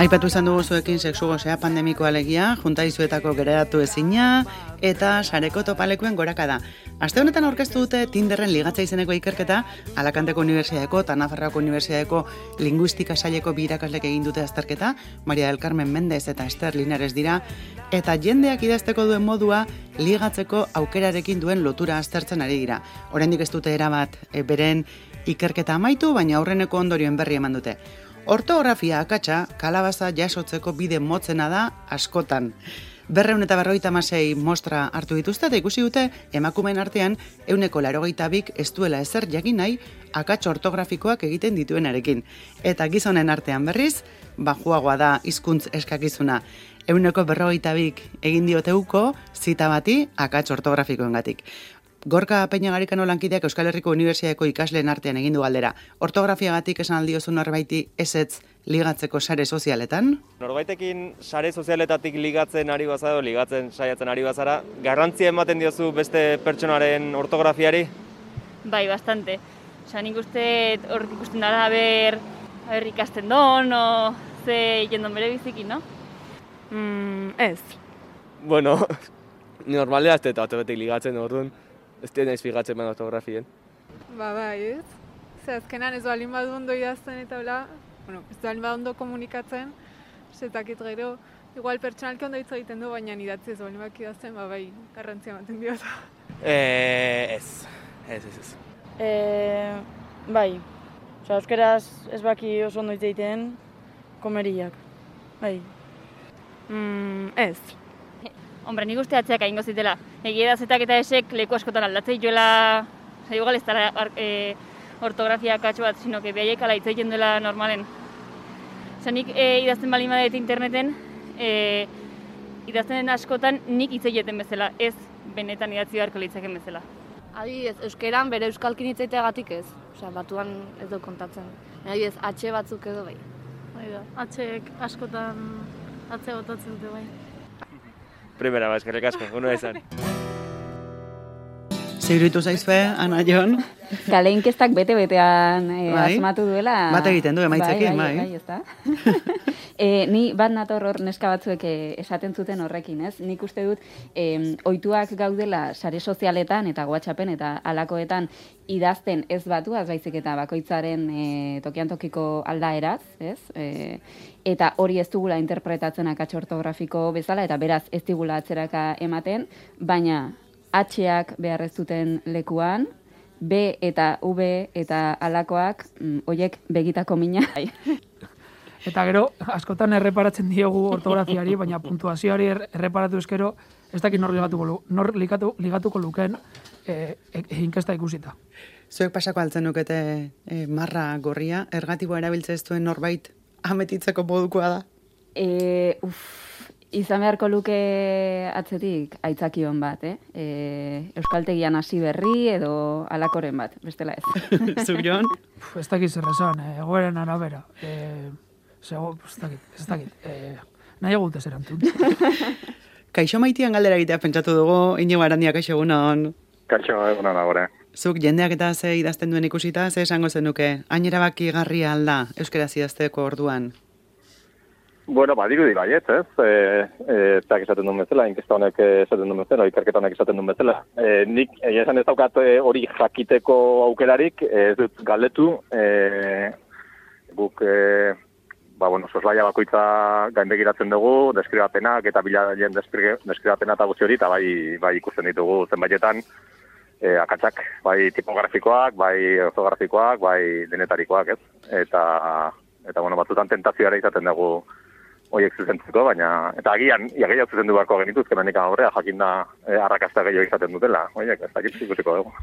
Aipatu izan dugu zuekin sexu gozea pandemiko alegia, junta izuetako gereratu ezina, eta sareko topalekuen goraka da. Aste honetan aurkeztu dute Tinderren ligatza izeneko ikerketa, Alakanteko Unibertsiadeko eta Nafarroako Unibertsiadeko Linguistika Saileko bi irakaslek egin dute azterketa, Maria del Carmen Mendez eta Esther Linares dira, eta jendeak idazteko duen modua ligatzeko aukerarekin duen lotura aztertzen ari dira. Oraindik ez dute erabat e, beren ikerketa amaitu, baina aurreneko ondorioen berri eman dute. Ortografia akatsa, kalabaza jasotzeko bide motzena da askotan. Berreun eta berroita masei mostra hartu dituzte eta ikusi dute emakumeen artean euneko larogeita bik ez duela ezer jakin nahi akats ortografikoak egiten dituenarekin. Eta gizonen artean berriz, bajuagoa da hizkuntz eskakizuna. Euneko berrogeita bik egin dioteuko zita bati akats ortografikoengatik. Gorka Peña Garikano lankideak Euskal Herriko Unibertsiadeko ikasleen artean egin du galdera. Ortografiagatik esan aldiozu norbaiti ezetz ligatzeko sare sozialetan? Norbaitekin sare sozialetatik ligatzen ari baza edo ligatzen saiatzen ari bazara, garrantzia ematen diozu beste pertsonaren ortografiari? Bai, bastante. Osa, nik uste hor ikusten dara ber, ber ikasten don, o ze jendon bere biziki, no? Mm, ez. Bueno, normalea ez dut betik ligatzen orduan, ez dut naiz figatzen ben ortografien. Ba, bai, ez. Ze azkenan ez balin badu ondo idazten eta hola, bueno, ez balin badu ondo komunikatzen, zetakit gero, igual pertsonalki ondo hitz egiten du, baina idatzi ez balin badu idazten, ba, bai, garrantzia ematen diot. Eh, ez, ez, ez, ez. E, bai, Osa, euskeraz ez baki oso ondo hitz egiten komeriak. Bai. Mm, ez. Hombre, nik uste atzeak egingo zitela. Egia da zetak eta esek leku askotan aldatzei joela, zer igual ez dara e, ortografia katxo bat, sino que behaiek ala hitz egiten dela normalen. Osa, nik e, idazten bali madet interneten, e, idazten den askotan nik hitz egiten bezala, ez benetan idatzi beharko litzaken bezala. Adibidez, euskeran bere euskalkin hitz egiteagatik ez. Osea, batuan ez du kontatzen. Adibidez, atxe batzuk edo bai. Bai da, atxeek askotan atze botatzen dute bai. primera vez que el casco, uno de San. Izan. Zeiritu zaizue, Ana Jon? Gale inkestak bete-betean e, Bai. asmatu duela. Bat egiten du emaitzekin, bai. bai. ezta? e, ni bat nator hor neska batzuek eh, esaten zuten horrekin, ez? Nik uste dut e, ohituak gaudela sare sozialetan eta WhatsAppen eta alakoetan idazten ez batuaz baizik eta bakoitzaren e, tokian tokiko aldaeraz, ez? E, eta hori ez dugula interpretatzen akats ortografiko bezala eta beraz ez digula atzeraka ematen, baina H-ak behar ez duten lekuan, B eta V eta alakoak, mm, hoiek begitako mina. Eta gero, askotan erreparatzen diogu ortografiari, baina puntuazioari er- erreparatu eskero, ez dakit nor ligatuko, nor ligatu, ligatuko luken e, e, inkesta ikusita. Zuek pasako altzen nukete e, marra gorria, ergatiboa erabiltze ez duen norbait ametitzeko modukoa da. E, uf, izan beharko luke atzetik aitzakion bat, eh? E, Euskaltegian hasi berri edo alakoren bat, bestela ez. Zuk? Uf, ez dakit zer esan, e, egoeren arabera. E, zego, ez dakit, ez dakit. E, nahi egut ez erantzun. Kaixo maitian galdera egitea pentsatu dugu, inigo arandia kaixo egunon. Kaixo, egunon agore. Zuk jendeak eta ze idazten duen ikusita, ze esango zenuke, hain erabaki garria alda euskaraz idazteko orduan. Bueno, ba, dirudi baiet, ez? E, e, zeak esaten duen bezala, inkesta honek esaten duen bezala, ikerketa honek esaten duen bezala. E, nik, egia esan ez daukat e, hori jakiteko aukerarik, e, ez dut galdetu, e, guk, e, ba, bueno, soslaia bakoitza gainbegiratzen dugu, deskribapenak eta bilaien deskri- deskribapena eta guzti hori, eta bai, bai ikusten ditugu zenbaitetan, e, akatsak, bai tipografikoak, bai ortografikoak, bai denetarikoak, ez? Eta, eta bueno, batzutan tentazioa izaten dugu horiek zuzentzeko, baina, eta agian, ia gehiago zuzendu beharko genituzke, mendik aurrea, jakin da, e, arrakasta gehiago izaten dutela, horiek, ez dakit ikusiko dugu.